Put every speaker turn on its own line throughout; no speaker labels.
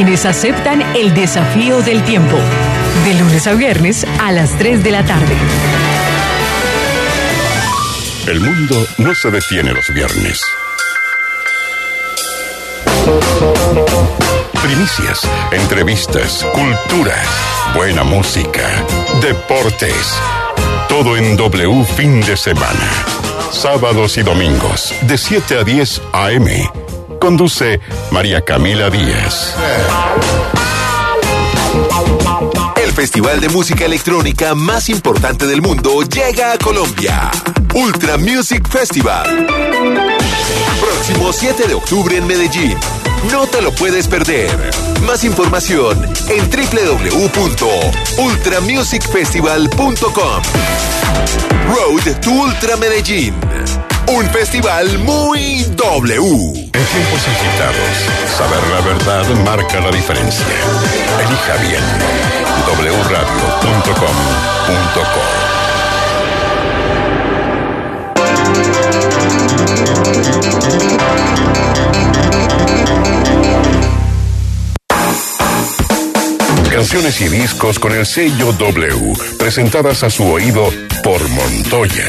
quienes aceptan el desafío del tiempo. De lunes a viernes a las 3 de la tarde.
El mundo no se detiene los viernes. Primicias, entrevistas, cultura, buena música, deportes. Todo en W fin de semana. Sábados y domingos, de 7 a 10 AM. Conduce María Camila Díaz.
El festival de música electrónica más importante del mundo llega a Colombia. Ultra Music Festival. Próximo 7 de octubre en Medellín. No te lo puedes perder. Más información en www.ultramusicfestival.com. Road to Ultra Medellín. Un festival muy W.
En tiempos agitados, saber la verdad marca la diferencia. Elija bien. wradio.com.co Canciones y discos con el sello W, presentadas a su oído por Montoya.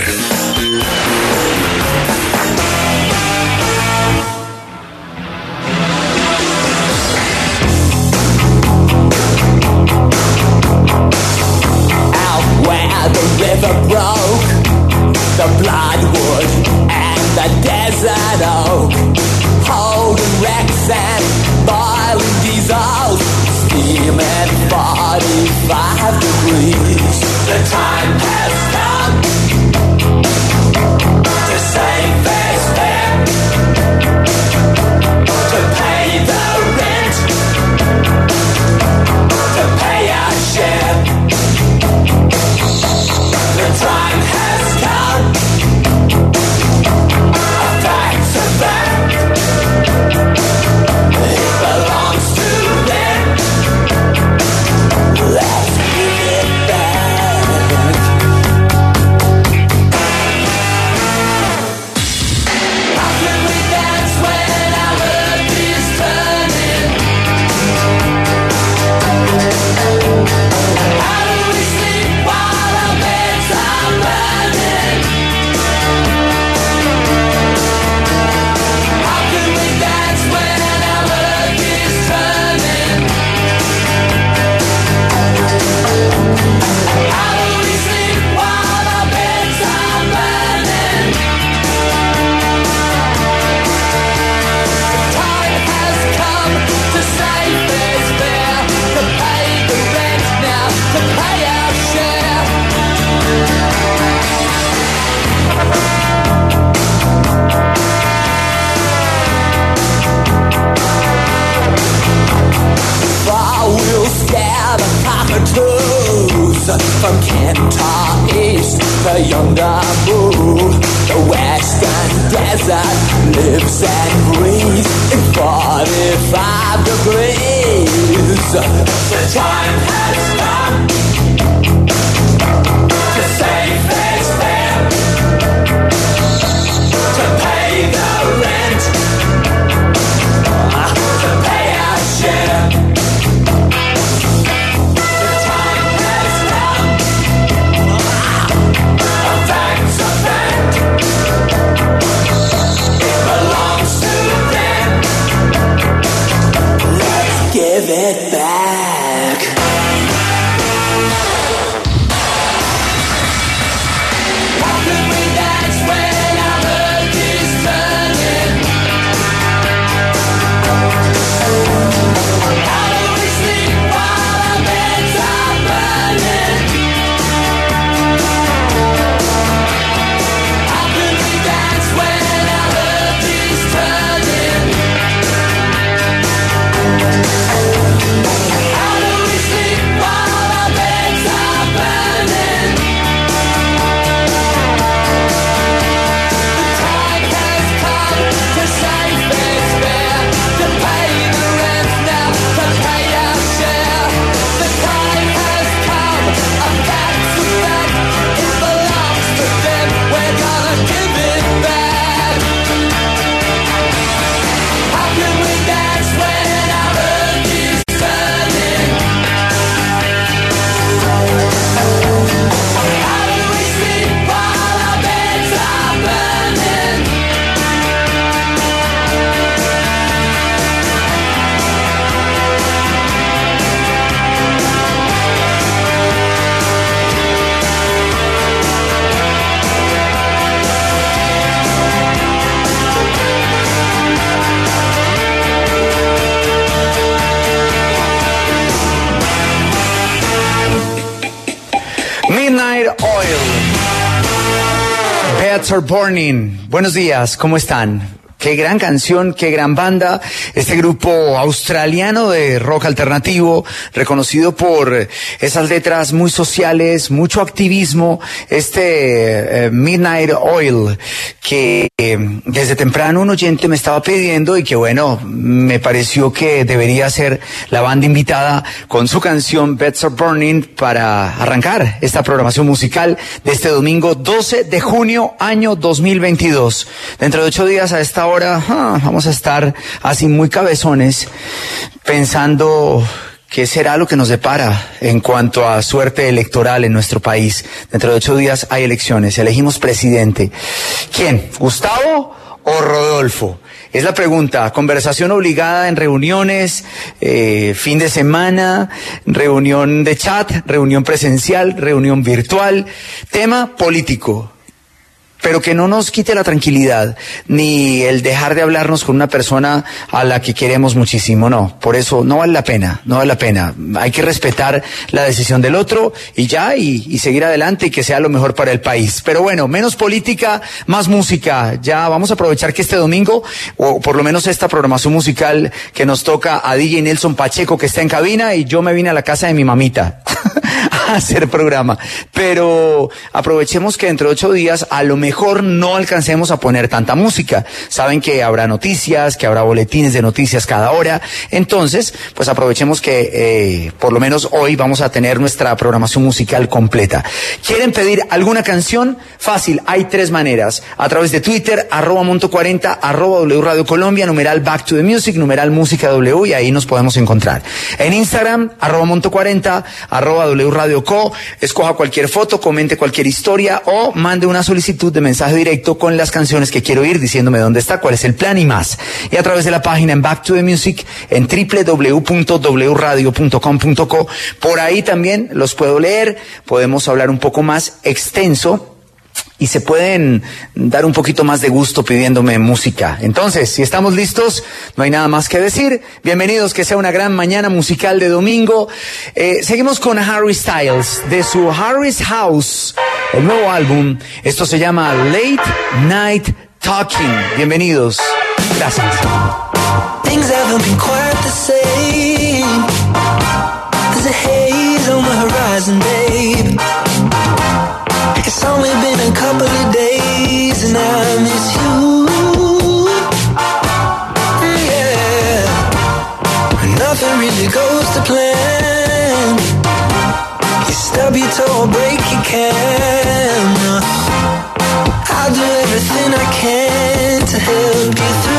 Bats Are Burning. Buenos días, ¿cómo están? Qué gran canción, qué gran banda. Este grupo australiano de rock alternativo, reconocido por esas letras muy sociales, mucho activismo. Este eh, Midnight Oil, que eh, desde temprano un oyente me estaba pidiendo y que bueno, me pareció que debería ser la banda invitada con su canción Beds Are Burning para arrancar esta programación musical de este domingo 12 de junio año 2022. Dentro de ocho días a esta hora ahora ah, vamos a estar así muy cabezones pensando qué será lo que nos depara en cuanto a suerte electoral en nuestro país. Dentro de ocho días hay elecciones, elegimos presidente. ¿Quién? ¿Gustavo o Rodolfo? Es la pregunta. Conversación obligada en reuniones, eh, fin de semana, reunión de chat, reunión presencial, reunión virtual. Tema político pero que no nos quite la tranquilidad, ni el dejar de hablarnos con una persona a la que queremos muchísimo, no. Por eso no vale la pena, no vale la pena. Hay que respetar la decisión del otro y ya, y, seguir adelante y que sea lo mejor para el país. Pero bueno, menos política, más música. Ya vamos a aprovechar que este domingo, o por lo menos esta programación musical que nos toca a DJ Nelson Pacheco, que está en cabina, y yo me vine a la casa de mi mamita hacer programa. Pero aprovechemos que dentro de ocho días a lo mejor no alcancemos a poner tanta música. Saben que habrá noticias, que habrá boletines de noticias cada hora. Entonces, pues aprovechemos que eh, por lo menos hoy vamos a tener nuestra programación musical completa. ¿Quieren pedir alguna canción? Fácil, hay tres maneras. A través de Twitter, arroba monto 40, arroba W Radio Colombia, numeral Back to the Music, numeral Música W, y ahí nos podemos encontrar. En Instagram, arroba monto 40, arroba W Radio Co, escoja cualquier foto, comente cualquier historia o mande una solicitud de mensaje directo con las canciones que quiero ir diciéndome dónde está, cuál es el plan y más. Y a través de la página en Back to the Music en www.wradio.com.co. Por ahí también los puedo leer, podemos hablar un poco más extenso y se pueden dar un poquito más de gusto pidiéndome música. Entonces, si estamos listos, no hay nada más que decir. Bienvenidos, que sea una gran mañana musical de domingo. Eh, seguimos con Harry Styles de su Harry's House, el nuevo álbum. Esto se llama Late Night Talking. Bienvenidos. Gracias.
It's only been a couple of days and I miss you. Yeah. Nothing really goes to plan. You stub your toe or break your can. I'll do everything I can to help you through.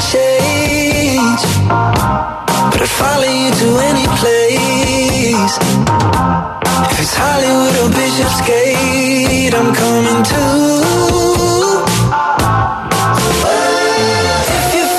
Change, but I'd follow you to any place. If it's Hollywood or Bishopsgate, I'm coming too. If you're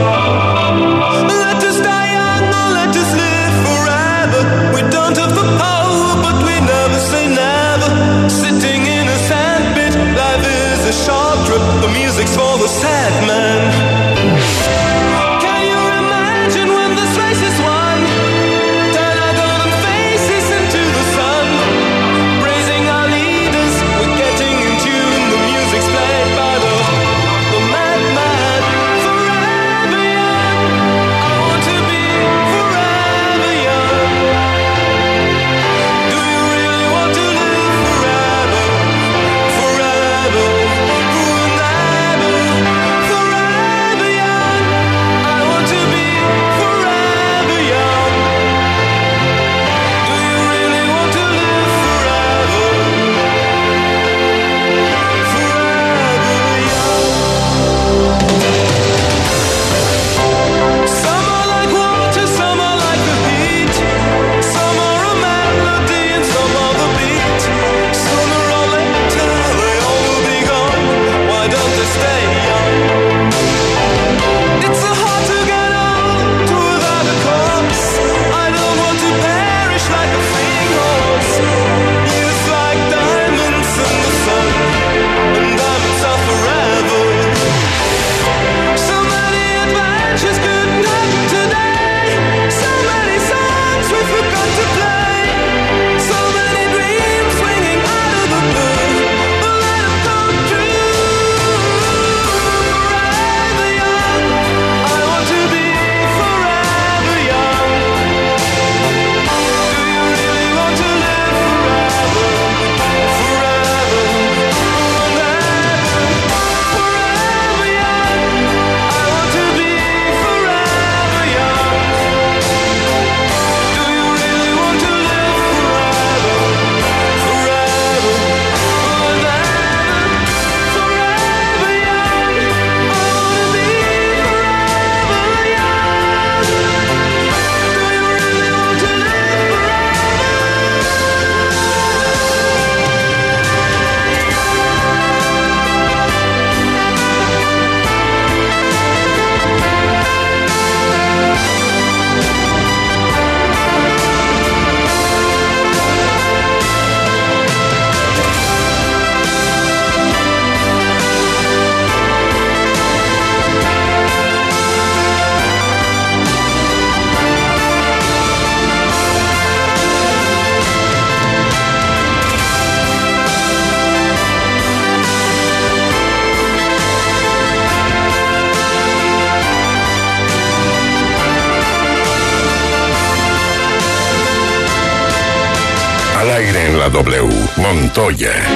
Montoya.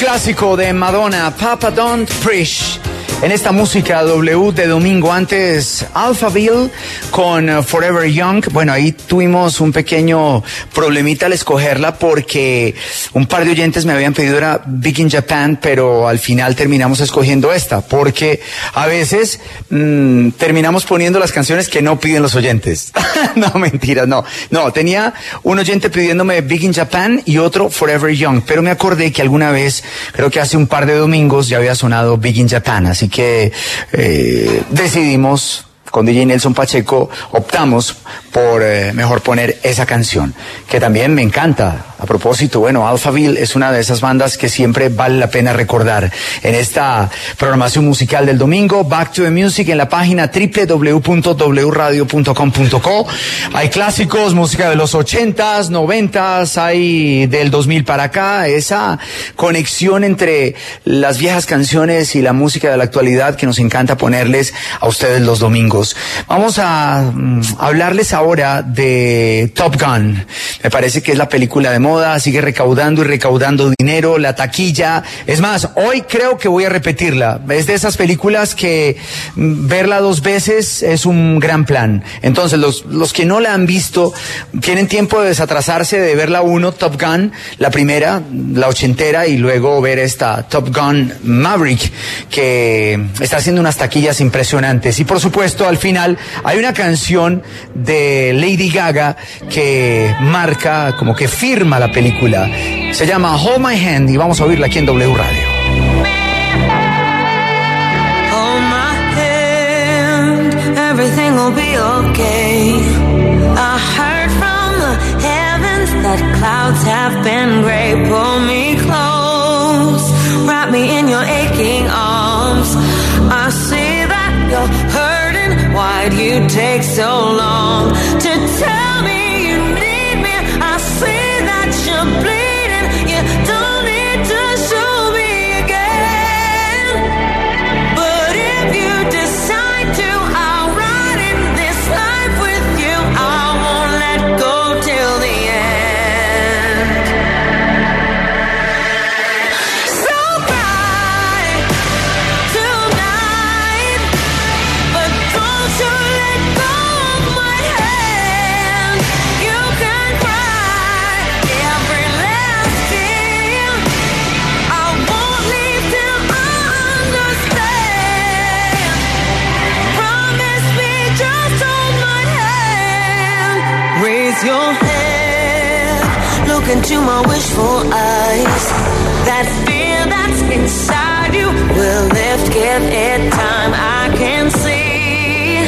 Clásico de Madonna, Papa Don't Preach. En esta música W de domingo antes, Alphaville con uh, Forever Young. Bueno, ahí tuvimos un pequeño problemita al escogerla porque un par de oyentes me habían pedido era Big in Japan, pero al final terminamos escogiendo esta porque a veces mm, terminamos poniendo las canciones que no piden los oyentes. no, mentiras, no. No, tenía un oyente pidiéndome Big in Japan y otro Forever Young, pero me acordé que alguna vez, creo que hace un par de domingos ya había sonado Big in Japan, así que eh, decidimos con DJ Nelson Pacheco optamos por eh, mejor poner esa canción, que también me encanta. A propósito, bueno, Alphaville es una de esas bandas que siempre vale la pena recordar. En esta programación musical del domingo, Back to the Music en la página www.wradio.com.co. Hay clásicos, música de los 80s, 90s, hay del 2000 para acá, esa conexión entre las viejas canciones y la música de la actualidad que nos encanta ponerles a ustedes los domingos. Vamos a mm, hablarles ahora de Top Gun. Me parece que es la película de moda, sigue recaudando y recaudando dinero, la taquilla. Es más, hoy creo que voy a repetirla. Es de esas películas que mm, verla dos veces es un gran plan. Entonces, los, los que no la han visto tienen tiempo de desatrasarse de ver la uno, Top Gun, la primera, la ochentera, y luego ver esta Top Gun Maverick, que está haciendo unas taquillas impresionantes. Y por supuesto, al final hay una canción de Lady Gaga que marca, como que firma la película. Se llama Hold My Hand y vamos a oírla aquí en W Radio.
Hold my hand, everything will be okay. I heard from the heavens that clouds have been gray. Pull me close, wrap me in your aching arms. I see that you're hurting. Why'd you take so long to tell into my wishful eyes. That fear that's inside you will lift. Give it time. I can see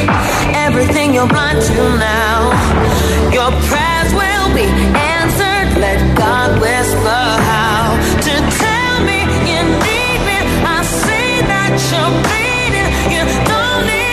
everything you're blind to now. Your prayers will be answered. Let God whisper how to tell me you need me. I see that you're bleeding. You don't need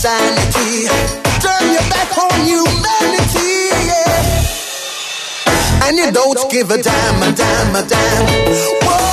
insanity. Turn your back on humanity. Yeah. And you don't give a damn, a damn, a damn. Whoa.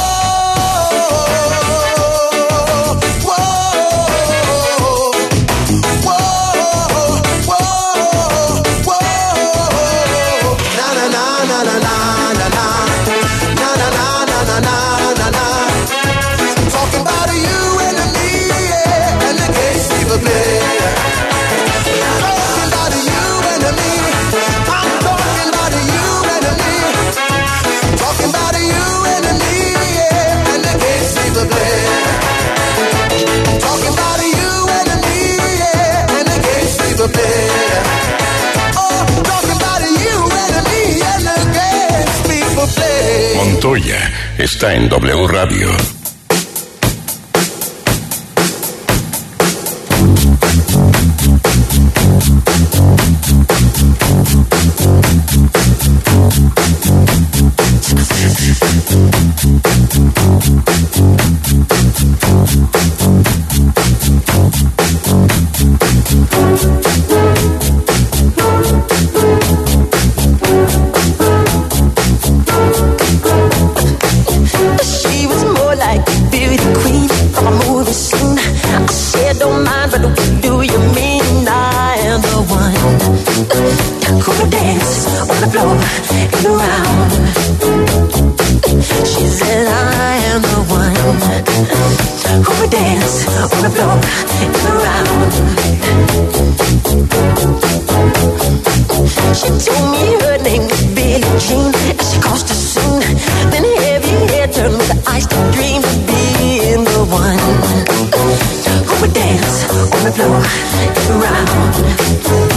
Montoya está en W Radio.
She said I am the one who would dance on the floor. She told me her name was Billie Jean and she caused a scene. Then heavy hair turned with the to dream of being the one who would dance on the floor around.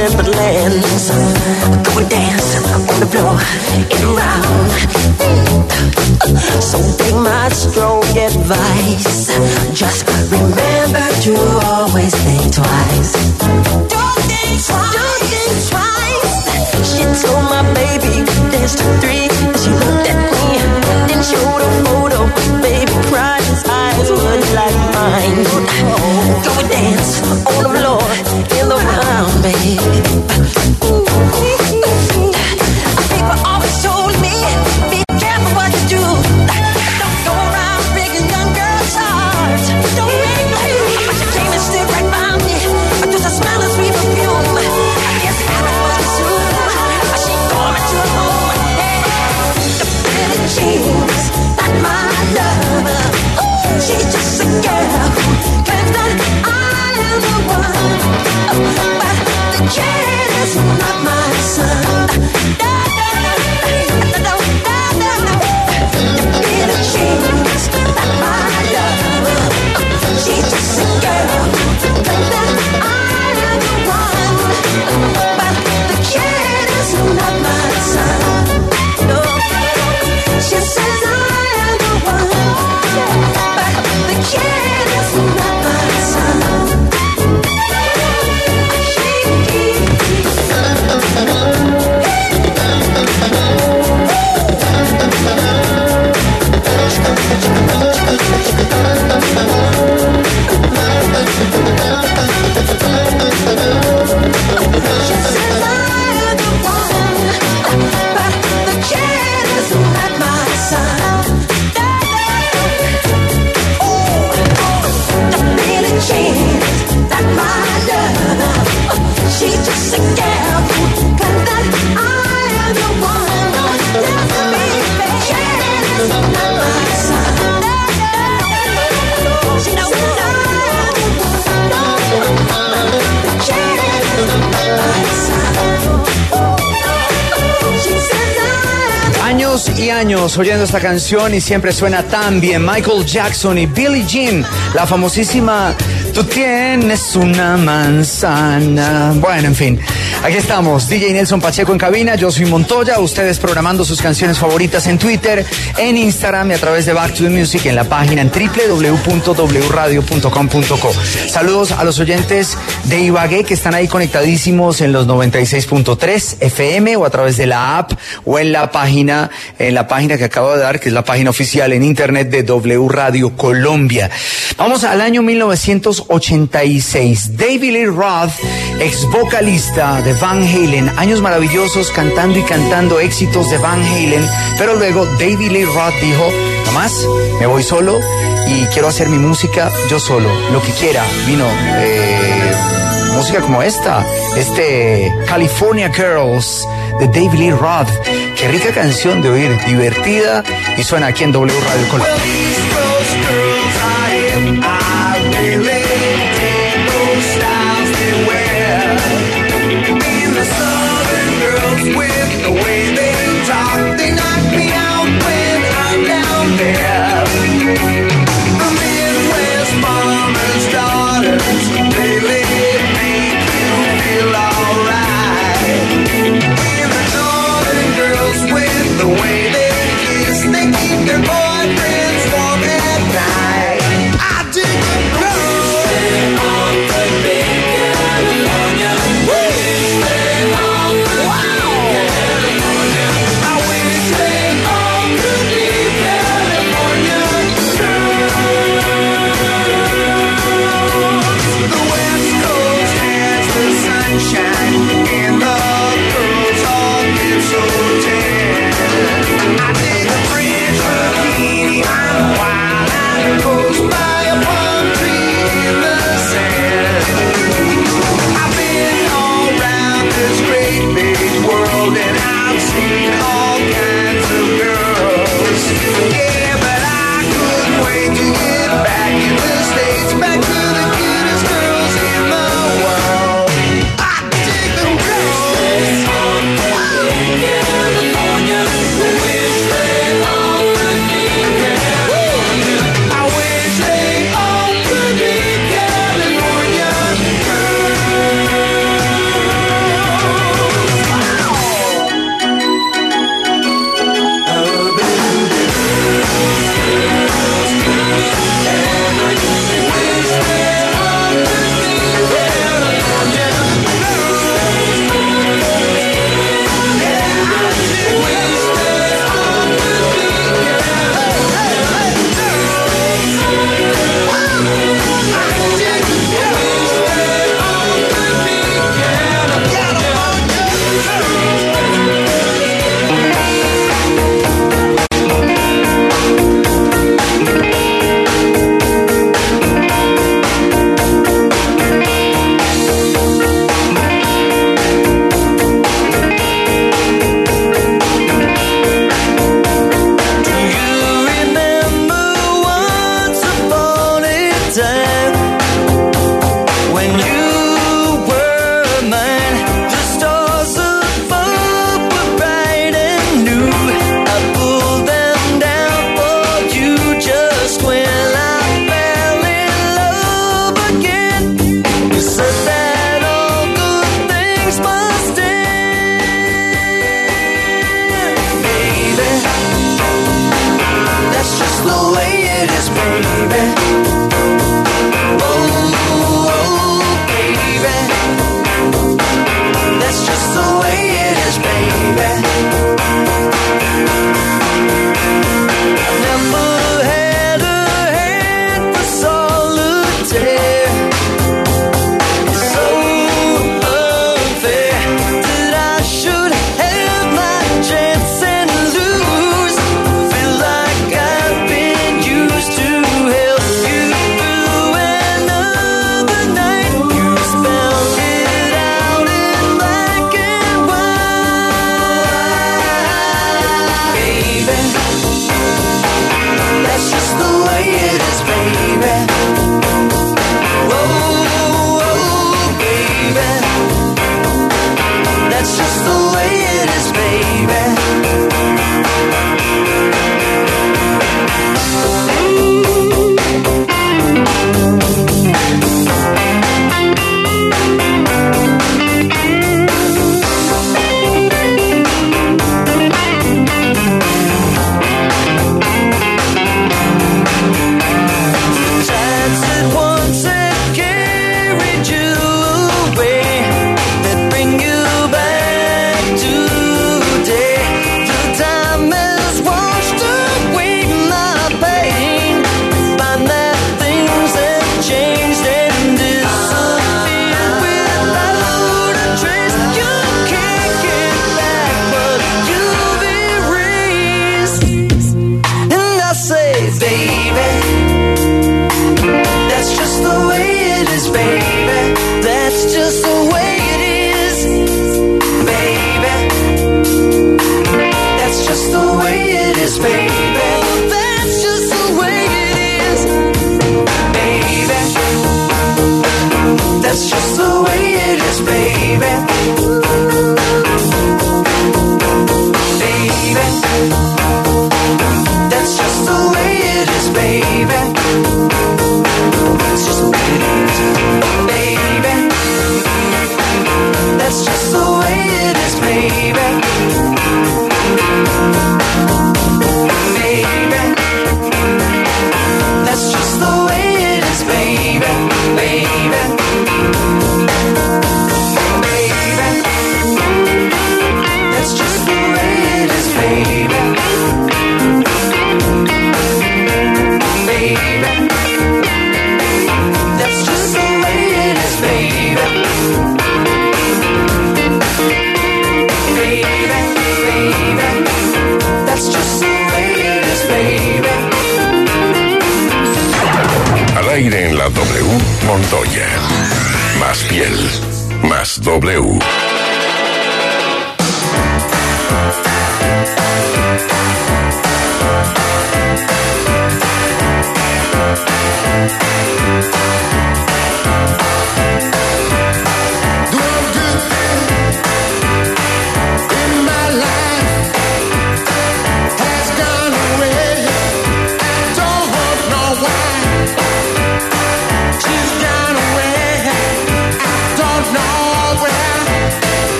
Timberlands. Go and dance on the floor and round. So take my strong advice. Just remember to always think twice. Don't think twice. She told my baby dance to three. She looked at me, then showed a photo baby, cried his eyes would like mine. Do we dance on the floor in the round, baby? People always told me.
Oyendo esta canción y siempre suena tan bien. Michael Jackson y Billie Jean, la famosísima Tú tienes una manzana. Bueno, en fin, aquí estamos. DJ Nelson Pacheco en cabina, yo soy Montoya, ustedes programando sus canciones favoritas en Twitter, en Instagram y a través de Back to the Music en la página en www.wradio.com.co. Saludos a los oyentes de Ibagué que están ahí conectadísimos en los 96.3 FM o a través de la app o en la página, en la página que acabo de dar, que es la página oficial en internet de W Radio Colombia. Vamos al año 1986. David Lee Roth, ex vocalista de Van Halen, años maravillosos cantando y cantando éxitos de Van Halen, pero luego David Lee Roth dijo, más, me voy solo y quiero hacer mi música yo solo, lo que quiera. Vino eh, música como esta, este California Girls de David Lee Roth. Qué rica canción de oír, divertida y suena aquí en W Radio Colombia.
understand. W.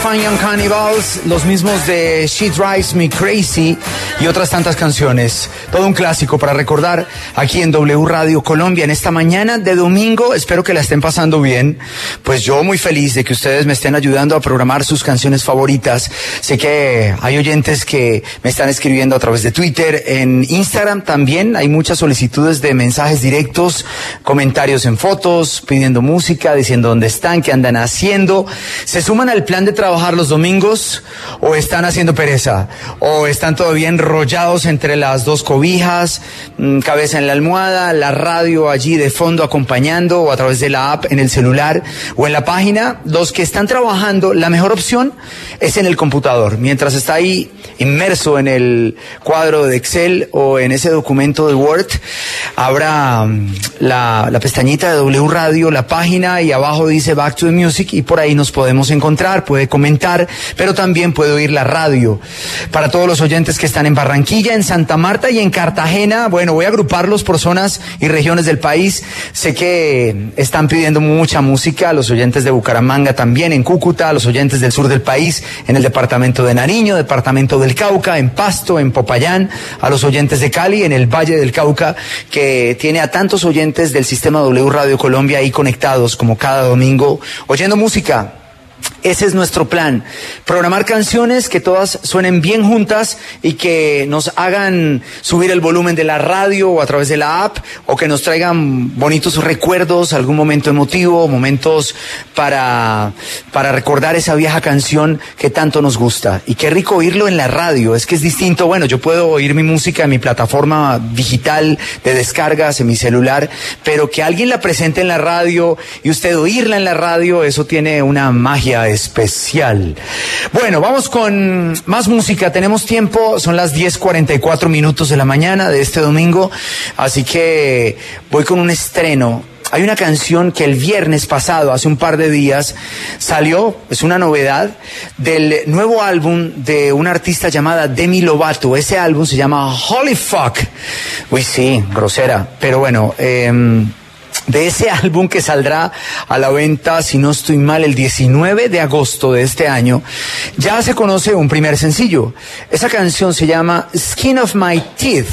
Fun Young Cannibals, los mismos de She Drives Me Crazy y otras tantas canciones. Todo un clásico para recordar aquí en W Radio Colombia en esta mañana de domingo. Espero que la estén pasando bien. Pues yo muy feliz de que ustedes me estén ayudando a programar sus canciones favoritas. Sé que hay oyentes que me están escribiendo a través de Twitter, en Instagram también. Hay muchas solicitudes de mensajes directos, comentarios en fotos, pidiendo música, diciendo dónde están, qué andan haciendo. Se suman al plan de trabajar los domingos o están haciendo pereza o están todavía enrollados entre las dos cobijas, mm, cabeza en la almohada, la radio allí de fondo acompañando o a través de la app en el celular o en la página. Los que están trabajando, la mejor opción es en el computador. Mientras está ahí inmerso en el cuadro de Excel o en ese documento de Word, habrá mm, la, la pestañita de W Radio, la página y abajo dice Back to the Music y por ahí nos podemos encontrar, puede comentar, pero también puede oír la radio. Para todos los oyentes que están en Barranquilla, en Santa Marta y en Cartagena, bueno, voy a agruparlos por zonas y regiones del país. Sé que están pidiendo mucha música, los oyentes de Bucaramanga también, en Cúcuta, los oyentes del sur del país, en el departamento de Nariño, departamento del Cauca, en Pasto, en Popayán, a los oyentes de Cali, en el Valle del Cauca, que tiene a tantos oyentes del sistema W Radio Colombia ahí conectados como cada domingo, oyendo música. Ese es nuestro plan. Programar canciones que todas suenen bien juntas y que nos hagan subir el volumen de la radio o a través de la app o que nos traigan bonitos recuerdos, algún momento emotivo, momentos para, para recordar esa vieja canción que tanto nos gusta. Y qué rico oírlo en la radio. Es que es distinto. Bueno, yo puedo oír mi música en mi plataforma digital de descargas, en mi celular, pero que alguien la presente en la radio y usted oírla en la radio, eso tiene una magia especial. Bueno, vamos con más música. Tenemos tiempo, son las 10:44 minutos de la mañana de este domingo, así que voy con un estreno. Hay una canción que el viernes pasado, hace un par de días, salió, es una novedad, del nuevo álbum de una artista llamada Demi Lovato. Ese álbum se llama Holy Fuck. Uy, sí, grosera, pero bueno, em, de ese álbum que saldrá a la venta, si no estoy mal, el 19 de agosto de este año, ya se conoce un primer sencillo. Esa canción se llama Skin of My Teeth.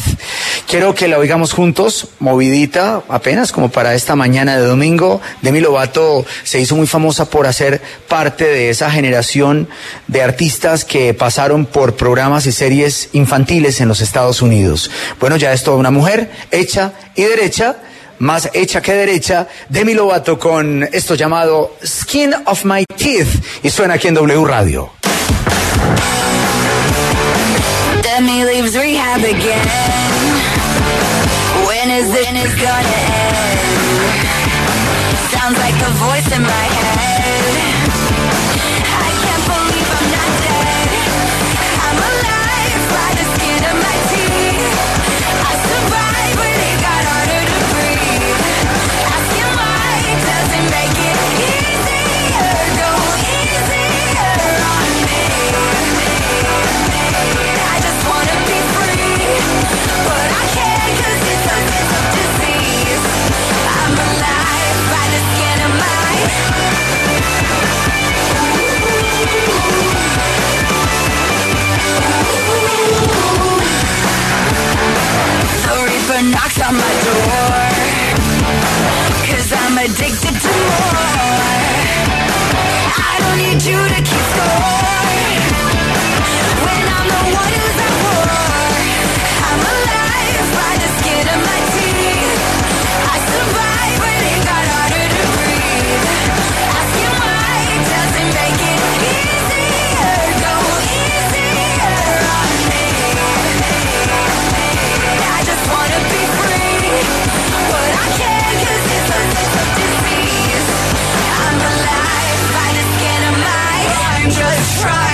Quiero que la oigamos juntos, movidita, apenas como para esta mañana de domingo. Demi Lovato se hizo muy famosa por hacer parte de esa generación de artistas que pasaron por programas y series infantiles en los Estados Unidos. Bueno, ya es toda una mujer, hecha y derecha más hecha que derecha, Demi Lovato con esto llamado Skin of My Teeth y suena aquí en W Radio.
Demi leaves rehab again. When is this gonna end? Sounds like the voice in my head. Reaper knocks on my door. Cause I'm addicted to more. I don't need you to keep score. When I'm the one who's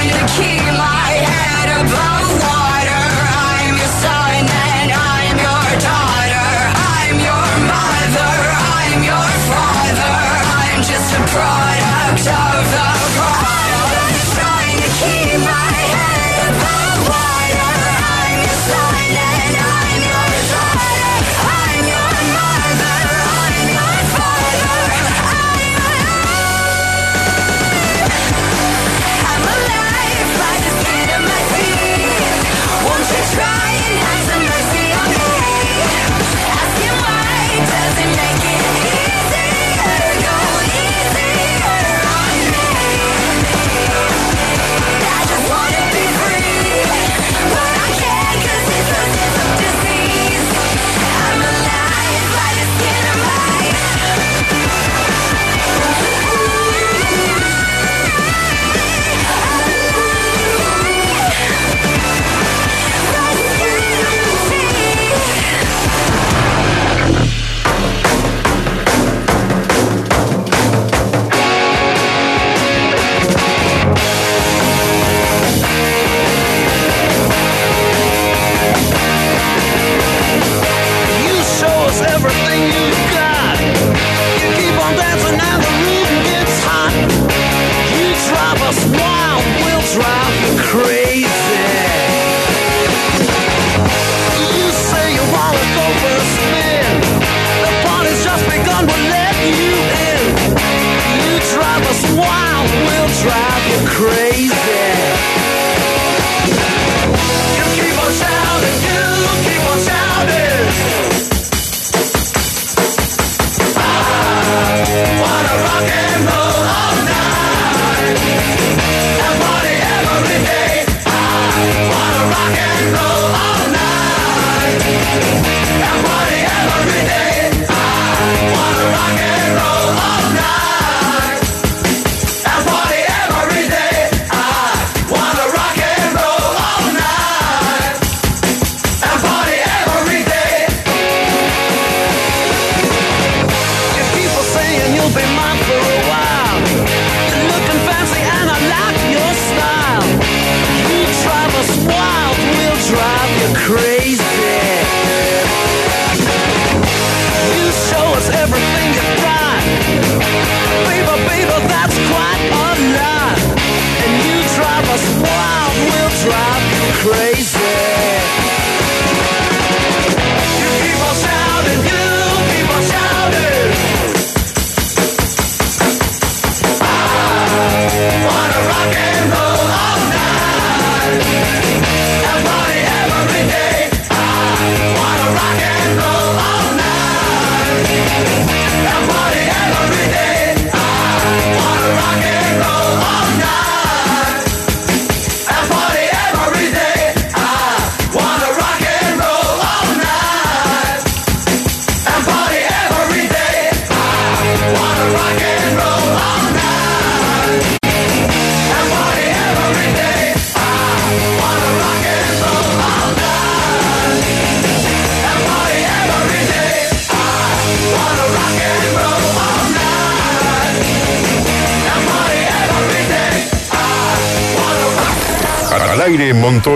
you're the kid.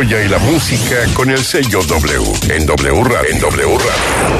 Y la música con el sello W. En W, en W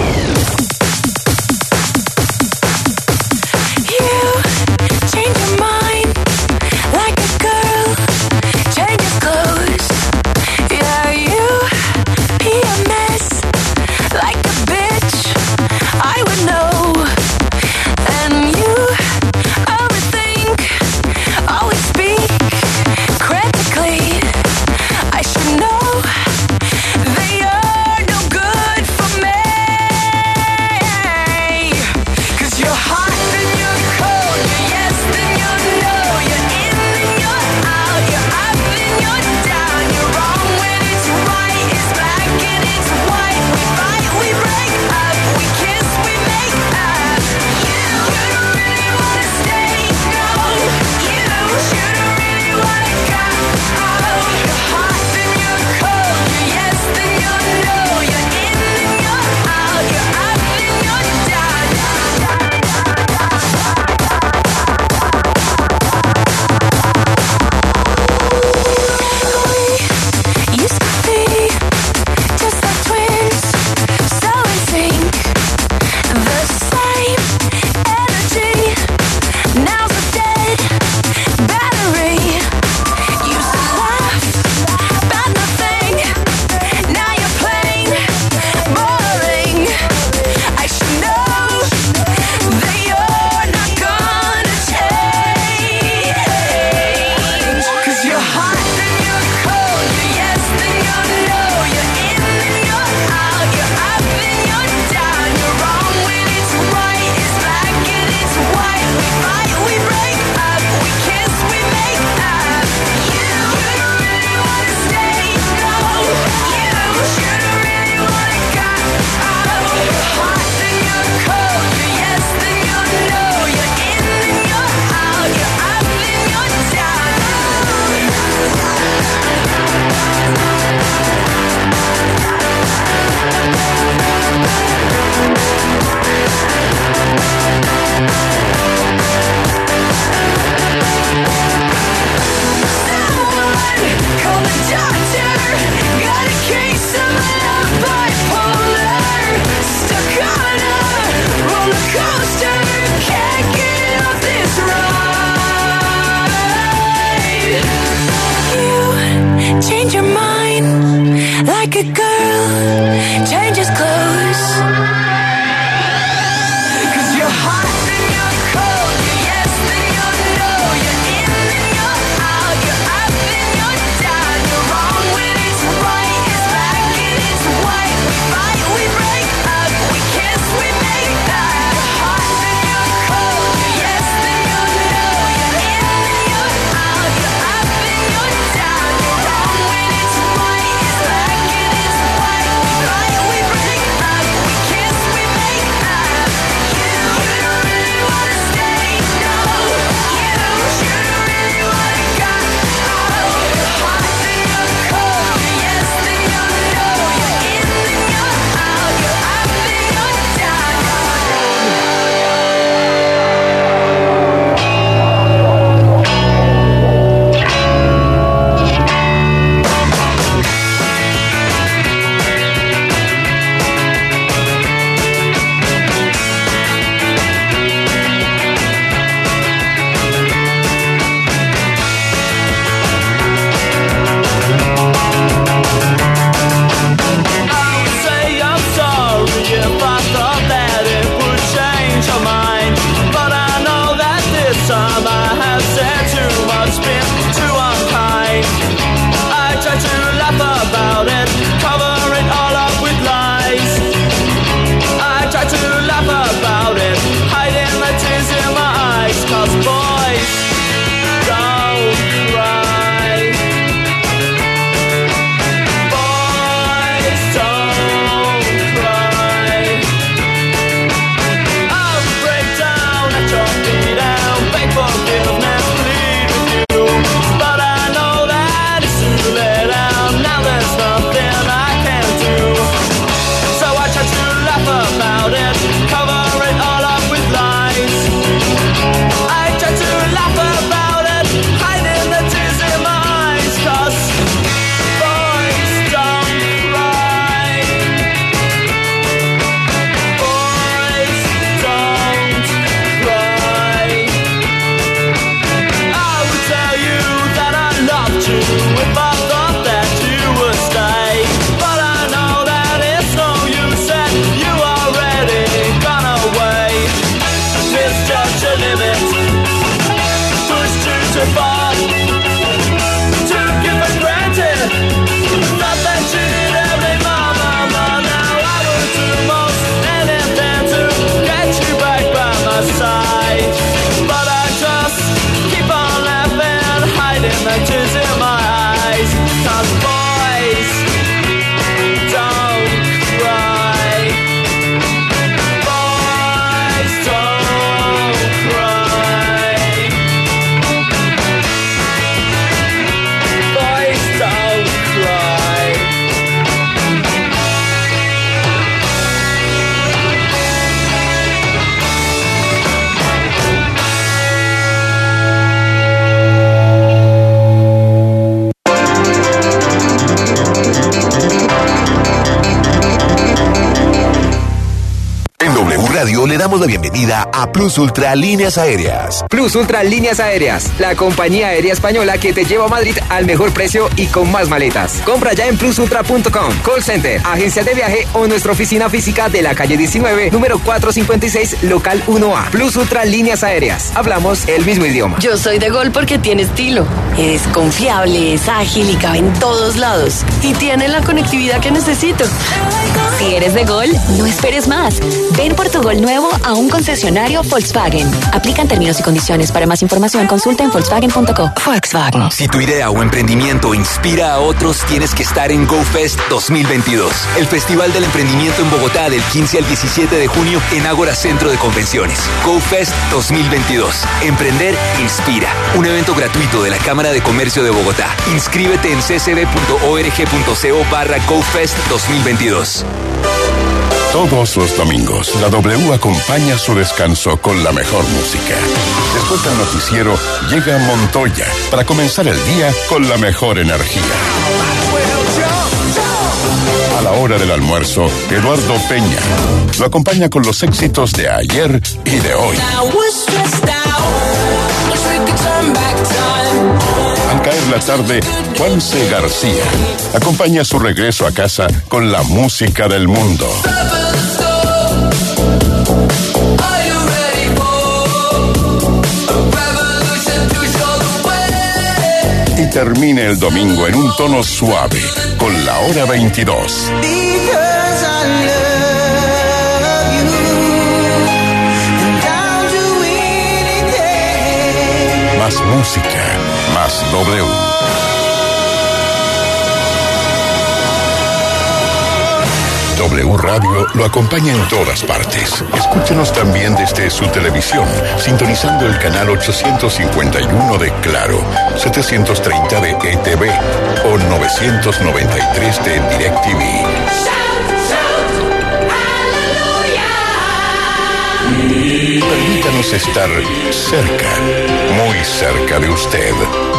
damos la bienvenida a Plus Ultra Líneas Aéreas.
Plus Ultra Líneas Aéreas, la compañía aérea española que te lleva a Madrid al mejor precio y con más maletas. Compra ya en plusultra.com, call center, agencia de viaje o nuestra oficina física de la calle 19, número 456, local 1A. Plus Ultra Líneas Aéreas. Hablamos el mismo idioma.
Yo soy de Gol porque tiene estilo. Es confiable, es ágil y cabe en todos lados. Y tiene la conectividad que necesito.
Si eres de Gol, no esperes más. Ven por tu Gol nuevo a un concesionario Volkswagen. Aplican términos y condiciones. Para más información, consulta en volkswagen.co. Volkswagen.
Si tu idea o emprendimiento inspira a otros, tienes que estar en GoFest 2022, el Festival del Emprendimiento en Bogotá del 15 al 17 de junio en Ágora Centro de Convenciones. GoFest 2022. Emprender inspira. Un evento gratuito de la Cámara de Comercio de Bogotá. Inscríbete en ccb.org.co barra GoFest 2022.
Todos los domingos, la W acompaña su descanso con la mejor música. Después del noticiero, llega Montoya para comenzar el día con la mejor energía. A la hora del almuerzo, Eduardo Peña lo acompaña con los éxitos de ayer y de hoy. Al caer la tarde, Juanse García acompaña su regreso a casa con la música del mundo. Y termine el domingo en un tono suave con la hora 22.
Because I love you. And I'll do anything.
Más música, W. W Radio lo acompaña en todas partes. Escúchenos también desde su televisión, sintonizando el canal 851 de Claro, 730 de ETV o 993 de DirecTV. Permítanos estar cerca, muy cerca de usted.